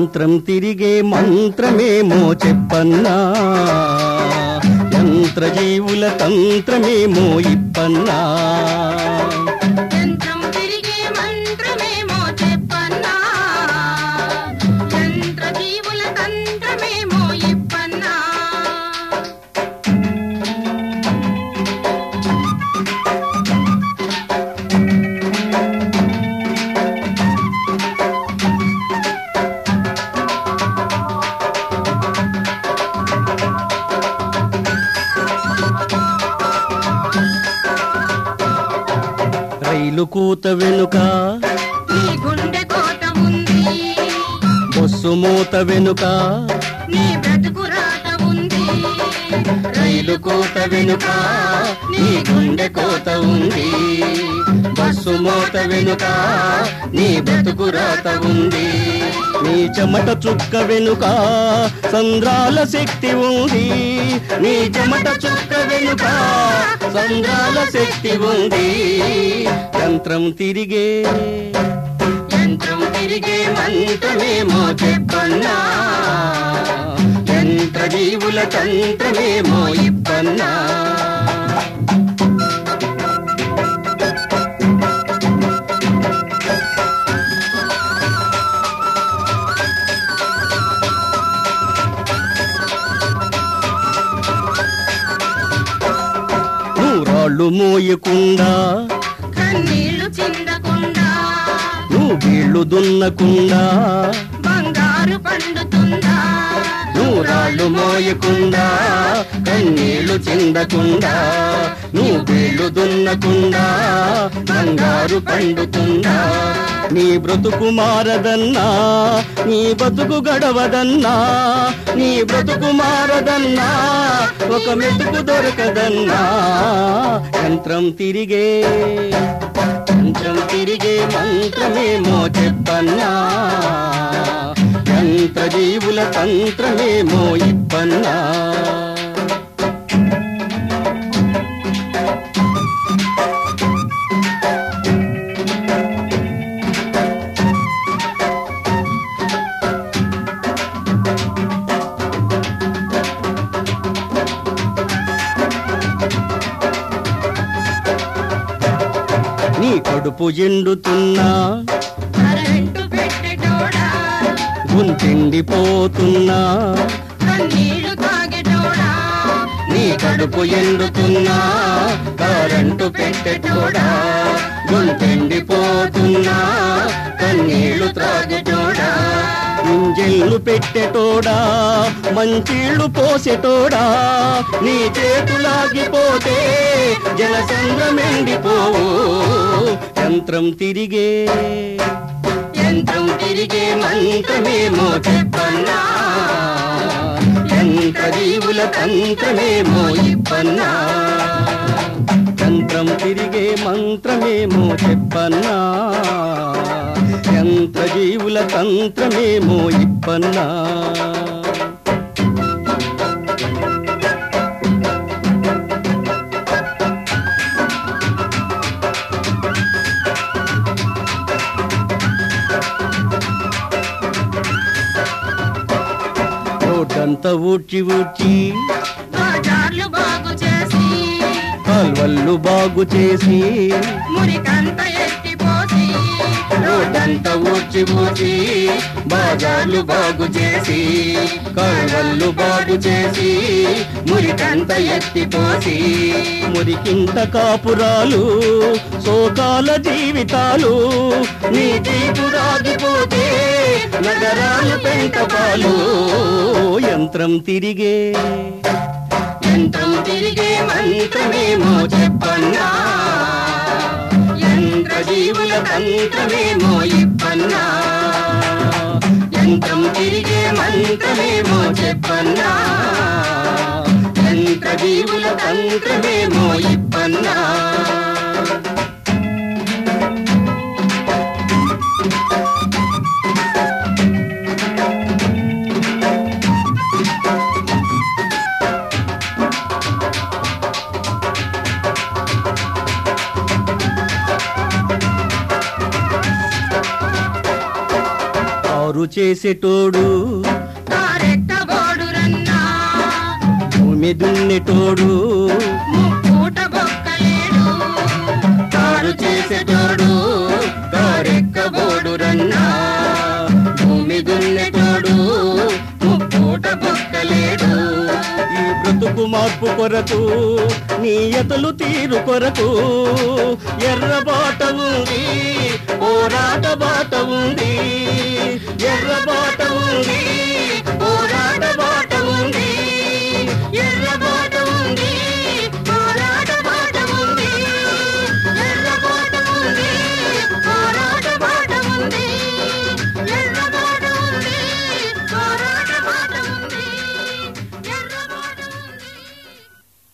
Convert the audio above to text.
యంత్రం తిరిగే మంత్రమేమో చెప్పన్నా. యంత్రజీవుల తంత్రమేమో ఇప్పన్నా. రైలు కూత వెనుక. నీ గుండె కోత ఉంది. బొస్సు మూత వెనుక. నీ బ్రతుకు రాత ఉంది. రైలు కోత వెనుక. నీ గుండె కోత ఉంది. బస్సు మోత వెనుక నీ బ్రతుకు రాత ఉంది. నీ చెమట చుక్క వెనుక సంద్రాల శక్తి ఉంది. నీ చెమట చుక్క వెనుక సంద్రాల శక్తి ఉంది. యంత్రం తిరిగే యంత్రం తిరిగే మంత్రమేమో చెప్పన్నా. యంత్ర జీవుల తంత్రమేమో ఇప్పన్నా. నూరాళ్ళు మోయకుండా కన్నీళ్ళు చిందకుండా నువ్వు వీళ్ళు దున్నకుండా నూరాళ్ళు మోయకుండా కన్నీళ్ళు చెందకుండా నువ్వు వీళ్ళు దున్నకుండా బంగారు పండుకుండా నీ బ్రతుకు మారదన్నా నీ బతుకు గడవదన్నా నీ బ్రతుకు మారదన్నా ఒక మెతుకు దొరకదన్నా. యంత్రం తిరిగే యంత్రం తిరిగే మంత్రమేమో చెప్పన్నా. తంత్రమేమో ఇప్పన్న నీ కడుపు ఎండుతున్నా. కన్నీళ్ళు తాగెటోడా? నీ కడుపు ఎండుతున్నా. కరెంటు పెట్టెటోడా? గుంతెండిపోతున్నా కన్నీళ్ళు త్రాగెటోడా ఇంజెల్లు పెట్టెటోడా? మంచీళ్ళు పోసెటోడా? నీ చేతులాగిపోతే జలసంద్రమెండిపోవు యంత్రం తిరిగే యంత్రం తిరిగే మంత్రమేమో చెప్పన్నా. యంత్ర జీవుల తంత్రమేమో ఇప్పన్నా. యంత్రం తిరిగే మంత్రమేమో చెప్పన్నా. యంత్ర జీవుల తంత్రమేమో ఇప్పన్నా. రోడ్డంతా ఊడ్చి ఊడ్చి. బజార్లు బాగు చేసి కాల్వళ్ళు బాగు చేసి. మురికంత ఎత్తిపోసి రోడ్డంతా ఊడ్చి ఊడ్చి. బాజార్లు బాగు చేసి కాల్వళ్ళు బాగు చేసి మురికంత ఎత్తిపోసి మురికింత కాపురాలు సోకాల జీవితాలు నీ తీపు రాగిపోతే నగరాలు పెంటపాలు యంత్రం తిరిగే యంత్రం తిరిగే మంత్రమేమో చెప్పన్నా. యంత్ర జీవుల తంత్రమేమో ఇప్పన్నా. యంత్రం తిరిగే మంత్రమేమో చెప్పన్నా. యంత్ర జీవుల తంత్రమేమో ఇప్పన్నా. కారు చేసేటోడు. భూమి దున్నేటోడు. కారు చేసేటోడు. కారెక్కబోడు మార్పు మార్పు కొరకు నీయతలు తీరు కొరకు ఎర్ర బాట ఉంది పోరాట బాట ఉంది ఎర్ర బాట ఉంది.